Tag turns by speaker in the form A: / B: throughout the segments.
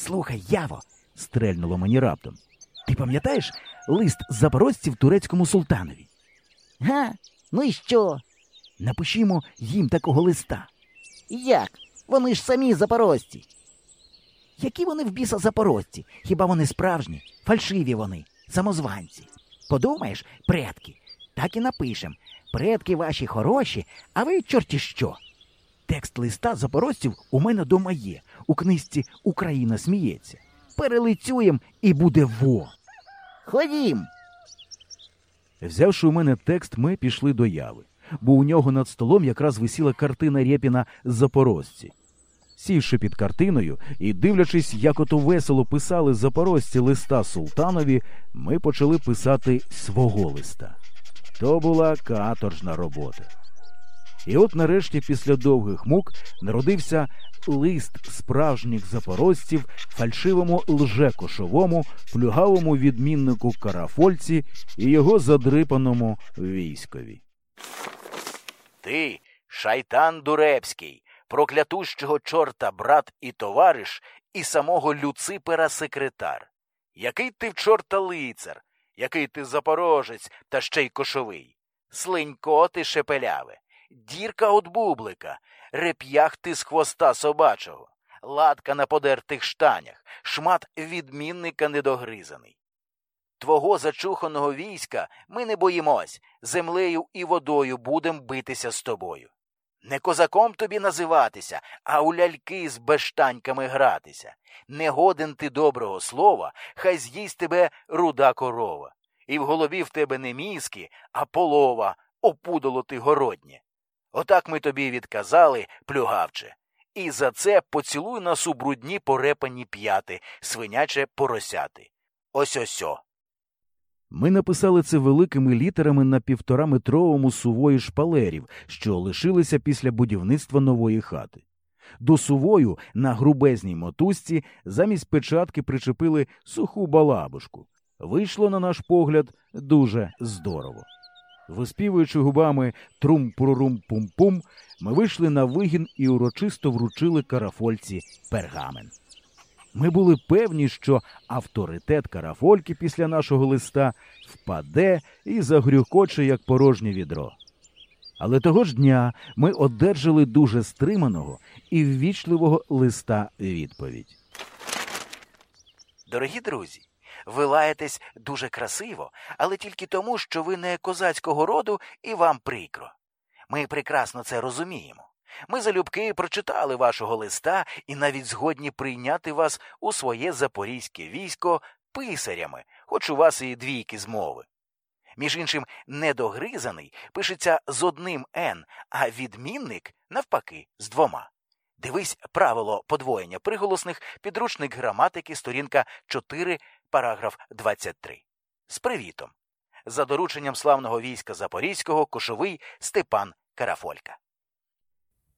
A: Слухай, Яво, стрельнуло мені раптом. Ти пам'ятаєш лист запорожців турецькому султанові?
B: Га? Ну і що?
A: Напишімо їм такого листа.
B: Як? Вони ж самі запорожці.
A: Які вони в біса запорожці? Хіба вони справжні? Фальшиві вони, самозванці. Подумаєш, предки, так і напишем. Предки ваші хороші, а ви чорті що. Текст листа запорожців у мене дома є. У книжці Україна сміється. Перелицюєм і буде во.
B: Ходім.
A: Взявши у мене текст, ми пішли до яви, бо у нього над столом якраз висіла картина Рєпіна Запорожці. Сівши під картиною і дивлячись, як ото весело писали запорожці листа султанові, ми почали писати свого листа. То була каторжна робота. І от нарешті, після довгих мук, народився лист справжніх запорожців фальшивому лжекошовому, плюгавому відміннику карафольці і його задрипаному військові.
C: Ти, шайтан дурепський, проклятущого чорта брат і товариш, і самого Люципера секретар. Який ти в чорта лицар, який ти запорожець та ще й кошовий. Слинько ти шепеляве, дірка от бублика, реп'ях ти з хвоста собачого, латка на подертих штанях, шмат відмінника недогризаний. Твого зачуханого війська ми не боїмось, землею і водою будем битися з тобою. Не козаком тобі називатися, а у ляльки з бештаньками гратися. Не годен ти доброго слова, хай з'їсть тебе руда корова. І в голові в тебе не мізки, а полова, опудало ти городнє. Отак ми тобі відказали, плюгавче. І за це поцілуй нас у брудні порепані п'яти, свиняче поросяти. Ось осьо.
A: Ми написали це великими літерами на півтораметровому сувої шпалерів, що лишилися після будівництва нової хати. До сувою на грубезній мотузці замість печатки причепили суху балабушку. Вийшло, на наш погляд, дуже здорово. Виспівуючи губами трум-пурурум-пум-пум, ми вийшли на вигін і урочисто вручили карафольці пергамент. Ми були певні, що авторитет карафольки після нашого листа впаде і загрюкоче, як порожнє відро. Але того ж дня ми одержали дуже стриманого і ввічливого листа відповідь.
C: Дорогі друзі, ви лаєтесь дуже красиво, але тільки тому, що ви не козацького роду і вам прикро. Ми прекрасно це розуміємо. Ми залюбки прочитали вашого листа і навіть згодні прийняти вас у своє запорізьке військо писарями, хоч у вас і двійки змови. Між іншим, недогризаний пишеться з одним «н», а відмінник, навпаки, з двома. Дивись правило подвоєння приголосних, підручник граматики, сторінка 4, параграф 23. З привітом. За дорученням славного війська Запорізького кошовий Степан Карафолька.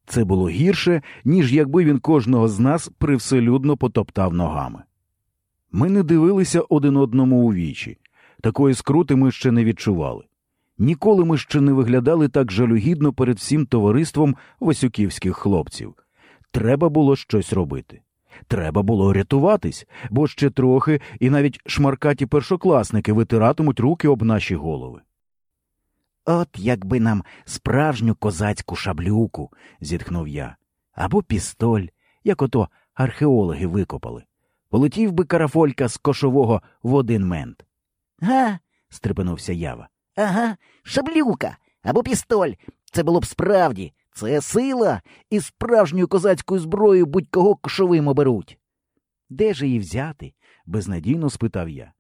A: Це було гірше, ніж якби він кожного з нас привселюдно потоптав ногами. Ми не дивилися один одному у вічі. Такої скрути ми ще не відчували. Ніколи ми ще не виглядали так жалюгідно перед всім товариством васюківських хлопців. Треба було щось робити. Треба було рятуватись, бо ще трохи і навіть шмаркаті першокласники витиратимуть руки об наші голови. От якби нам справжню козацьку шаблюку, зітхнув я, або пістоль, як ото археологи викопали. Полетів би карафолька з кошового в один мент.
B: Га?
A: стрепенувся ява.
B: Ага, шаблюка або пістоль. Це було б справді. Це сила, і справжньою козацькою зброєю будь-кого кошовим оберуть.
A: Де ж її взяти? безнадійно спитав я.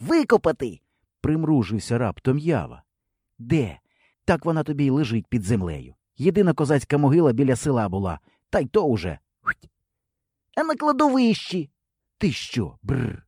B: Викопати.
A: Примружився раптом ява. Де? Так вона тобі й лежить під землею. Єдина козацька могила біля села була, та й то уже.
B: А на кладовищі.
A: Ти що, бр?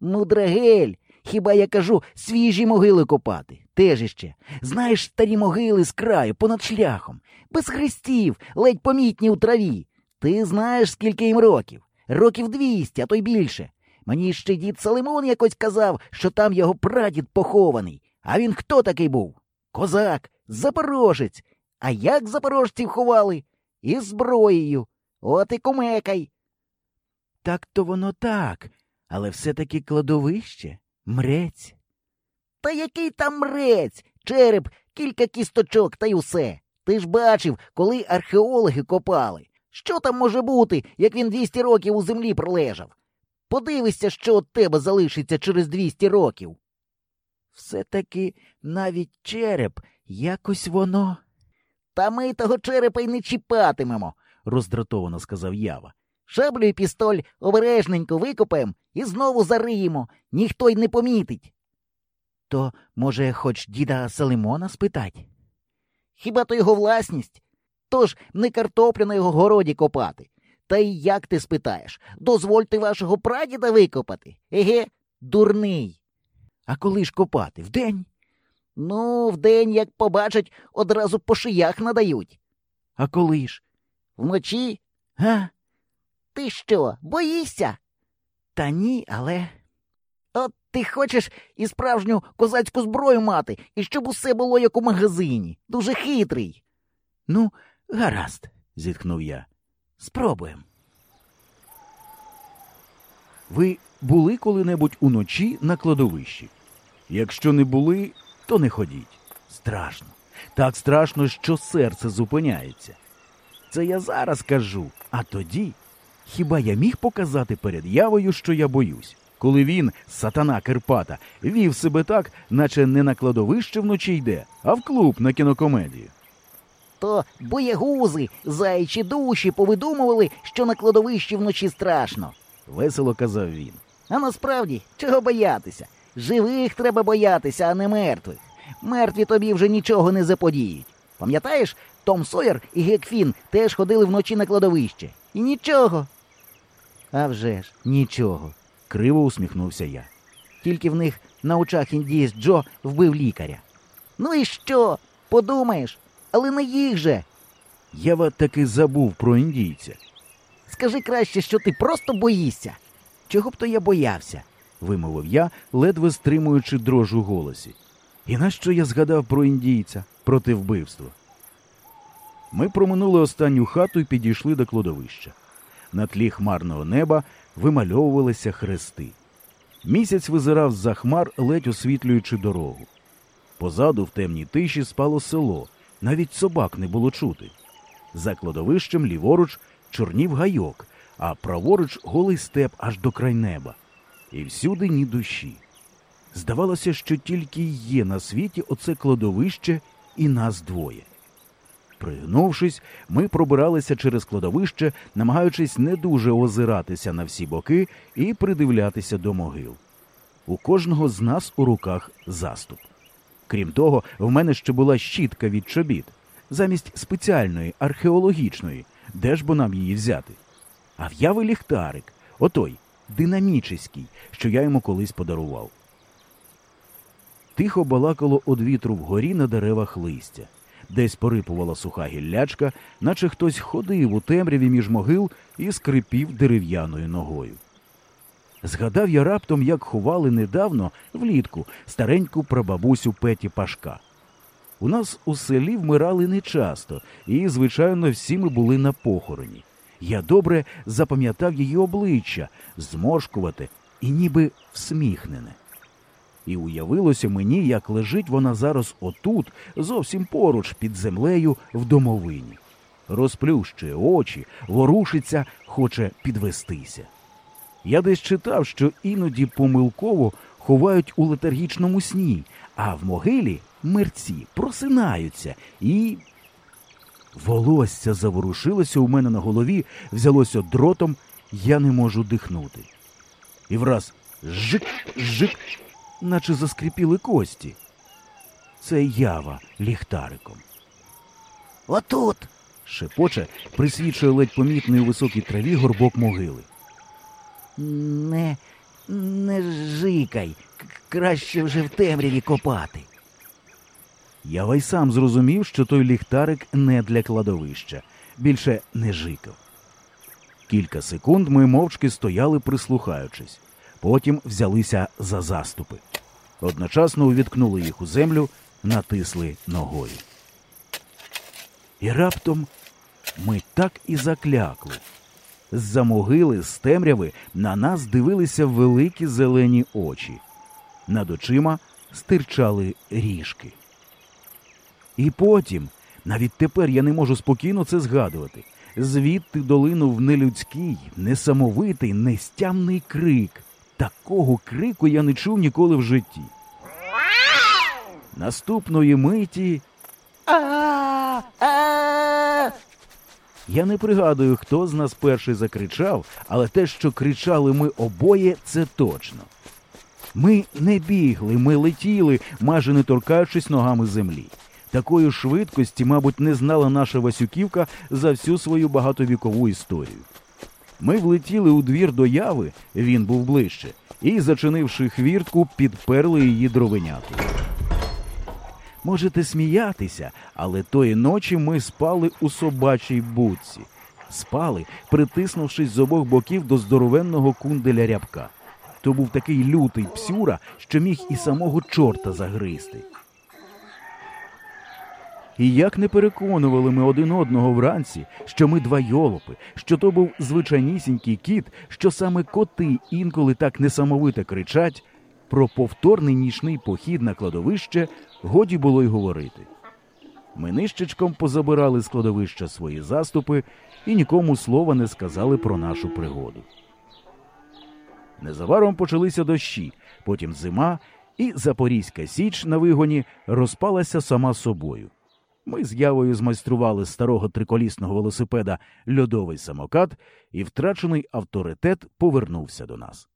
B: Ну, драгель, хіба я кажу свіжі могили копати? Теж іще. Знаєш старі могили з краю, понад шляхом, без хрестів, ледь помітні у траві. Ти знаєш, скільки їм років? Років двісті, а то й більше. Мені ще дід Салимон якось казав, що там його прадід похований. А він хто такий був? Козак, запорожець. А як запорожців ховали? Із зброєю. От і кумекай. Так то воно так, але все-таки кладовище, мрець. Та який там мрець? Череп, кілька кісточок та й усе. Ти ж бачив, коли археологи копали. Що там може бути, як він 200 років у землі пролежав? Подивися, що від тебе залишиться через 200 років. Все-таки навіть череп, якось воно. Та ми того черепа й не чіпатимемо, роздратовано сказав Ява. Шаблю і пістоль обережненько викопаємо і знову зариємо, ніхто й не помітить. То, може, хоч діда Салимона спитать? Хіба то його власність? Тож не картоплю на його городі копати. Та й як ти спитаєш? Дозвольте вашого прадіда викопати? Еге, дурний. А коли ж копати? Вдень? Ну, вдень, як побачать, одразу по шиях надають. А коли ж? Вночі? Га? Ти що, боїшся? Та ні, але. От ти хочеш і справжню козацьку зброю мати, і щоб усе було як у магазині. Дуже хитрий. Ну, гаразд, зітхнув я. Спробуємо.
A: Ви були коли-небудь уночі на кладовищі? Якщо не були, то не ходіть. Страшно. Так страшно, що серце зупиняється. Це я зараз кажу, а тоді хіба я міг показати перед явою, що я боюсь, коли він, сатана Керпата, вів себе так, наче не на кладовище вночі йде, а в клуб на кінокомедію.
B: То боягузи, заячі душі повидумували, що на кладовищі вночі страшно.
A: Весело казав він.
B: А насправді, чого боятися? Живих треба боятися, а не мертвих. Мертві тобі вже нічого не заподіють. Пам'ятаєш, Том Сойер і Гекфін теж ходили вночі на кладовище. І нічого. А вже ж, нічого.
A: Криво усміхнувся я.
B: Тільки в них на очах індієць Джо вбив лікаря. Ну і що? Подумаєш, але не їх же.
A: Я Ява таки забув про індійця.
B: Скажи краще, що ти просто боїшся.
A: Чого б то я боявся? вимовив я, ледве стримуючи дрож у голосі. І нащо я згадав про індійця, проти вбивства? Ми проминули останню хату і підійшли до кладовища. На тлі хмарного неба вимальовувалися хрести. Місяць визирав з-за хмар, ледь освітлюючи дорогу. Позаду, в темній тиші, спало село, навіть собак не було чути. За кладовищем ліворуч чорнів гайок, а праворуч голий степ аж до край неба. І всюди ні душі. Здавалося, що тільки є на світі оце кладовище і нас двоє. Пригнувшись, ми пробиралися через кладовище, намагаючись не дуже озиратися на всі боки і придивлятися до могил. У кожного з нас у руках заступ. Крім того, в мене ще була щітка від чобіт, замість спеціальної, археологічної, де ж бо нам її взяти. А в яви ліхтарик, отой, динамічний, що я йому колись подарував. Тихо балакало од вітру вгорі на деревах листя. Десь порипувала суха гіллячка, наче хтось ходив у темряві між могил і скрипів дерев'яною ногою. Згадав я раптом, як ховали недавно влітку стареньку прабабусю Петі Пашка. У нас у селі вмирали нечасто, і, звичайно, всі ми були на похороні. Я добре запам'ятав її обличчя, зморшкувате і ніби всміхнене. І уявилося мені, як лежить вона зараз отут, зовсім поруч під землею в домовині. Розплющує очі, ворушиться, хоче підвестися. Я десь читав, що іноді помилково ховають у летаргічному сні, а в могилі мерці просинаються і. Волосся заворушилося у мене на голові, взялося дротом, я не можу дихнути. І враз жик, жик, наче заскріпіли кості. Це ява ліхтариком.
B: Отут.
A: Шепоче присвічує ледь помітний у високій траві горбок могили.
B: Не, не жикай. Краще вже в темряві копати.
A: Ява й сам зрозумів, що той ліхтарик не для кладовища, більше не жикав. Кілька секунд ми мовчки стояли, прислухаючись, потім взялися за заступи. Одночасно увіткнули їх у землю, натисли ногою. І раптом ми так і заклякли. З-за могили, з темряви, на нас дивилися великі зелені очі. Над очима стирчали ріжки. І потім, навіть тепер я не можу спокійно це згадувати, звідти долинув нелюдський, несамовитий, нестямний крик. Такого крику я не чув ніколи в житті. Наступної миті я не пригадую, хто з нас перший закричав, але те, що кричали ми обоє, це точно. Ми не бігли, ми летіли, майже не торкаючись ногами землі. Такої швидкості, мабуть, не знала наша Васюківка за всю свою багатовікову історію. Ми влетіли у двір до яви, він був ближче, і, зачинивши хвіртку, підперли її дровенятою. Можете сміятися, але тої ночі ми спали у собачій будці. Спали, притиснувшись з обох боків до здоровенного кунделя рябка. То був такий лютий псюра, що міг і самого чорта загризти. І як не переконували ми один одного вранці, що ми два йолопи, що то був звичайнісінький кіт, що саме коти інколи так несамовито кричать, про повторний нічний похід на кладовище годі було й говорити. Ми нищечком позабирали з кладовища свої заступи і нікому слова не сказали про нашу пригоду. Незабаром почалися дощі, потім зима, і Запорізька Січ на вигоні розпалася сама собою. Ми з явою змайстрували з старого триколісного велосипеда льодовий самокат, і втрачений авторитет повернувся до нас.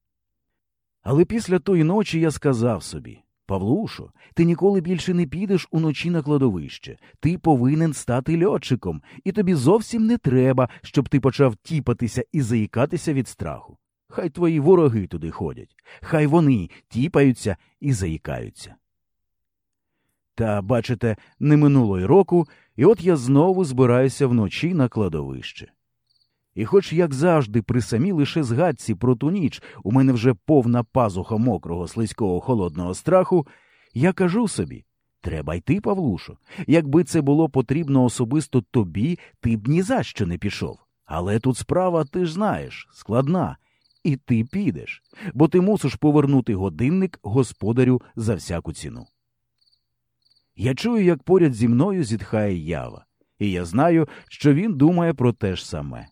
A: Але після тої ночі я сказав собі Павлушо, ти ніколи більше не підеш уночі на кладовище. Ти повинен стати льотчиком, і тобі зовсім не треба, щоб ти почав тіпатися і заїкатися від страху. Хай твої вороги туди ходять, хай вони тіпаються і заїкаються. Та, бачите, не минуло й року, і от я знову збираюся вночі на кладовище. І хоч, як завжди, при самій лише згадці про ту ніч у мене вже повна пазуха мокрого, слизького, холодного страху, я кажу собі треба йти, Павлушо. Якби це було потрібно особисто тобі, ти б ні за що не пішов. Але тут справа, ти ж знаєш, складна, і ти підеш, бо ти мусиш повернути годинник господарю за всяку ціну. Я чую, як поряд зі мною зітхає ява, і я знаю, що він думає про те ж саме.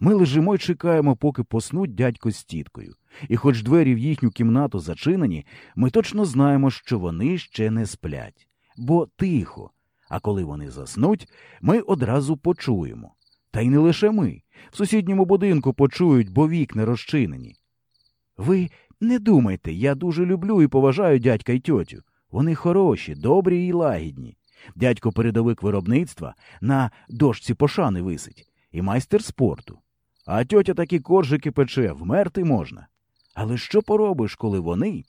A: Ми лежимо й чекаємо, поки поснуть дядько з тіткою, і хоч двері в їхню кімнату зачинені, ми точно знаємо, що вони ще не сплять, бо тихо. А коли вони заснуть, ми одразу почуємо. Та й не лише ми. В сусідньому будинку почують, бо вікна розчинені. Ви не думайте, я дуже люблю і поважаю дядька й тьотю. Вони хороші, добрі і лагідні. Дядько передовик виробництва на дошці пошани висить, і майстер спорту. А тьотя такі коржики пече, вмерти можна. Але що поробиш, коли вони.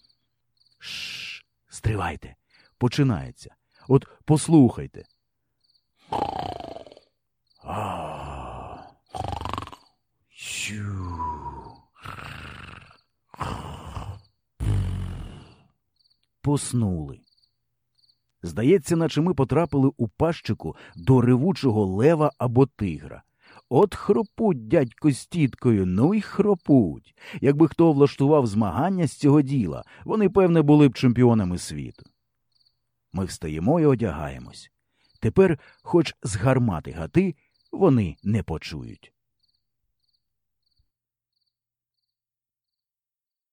A: Шш, стривайте, починається. От послухайте. А. Поснули. Здається, наче ми потрапили у пащику до ревучого лева або тигра. От хропуть дядько з тіткою, ну й хропуть. Якби хто влаштував змагання з цього діла, вони, певне, були б чемпіонами світу. Ми встаємо і одягаємось. Тепер, хоч з гармати гати, вони не почують.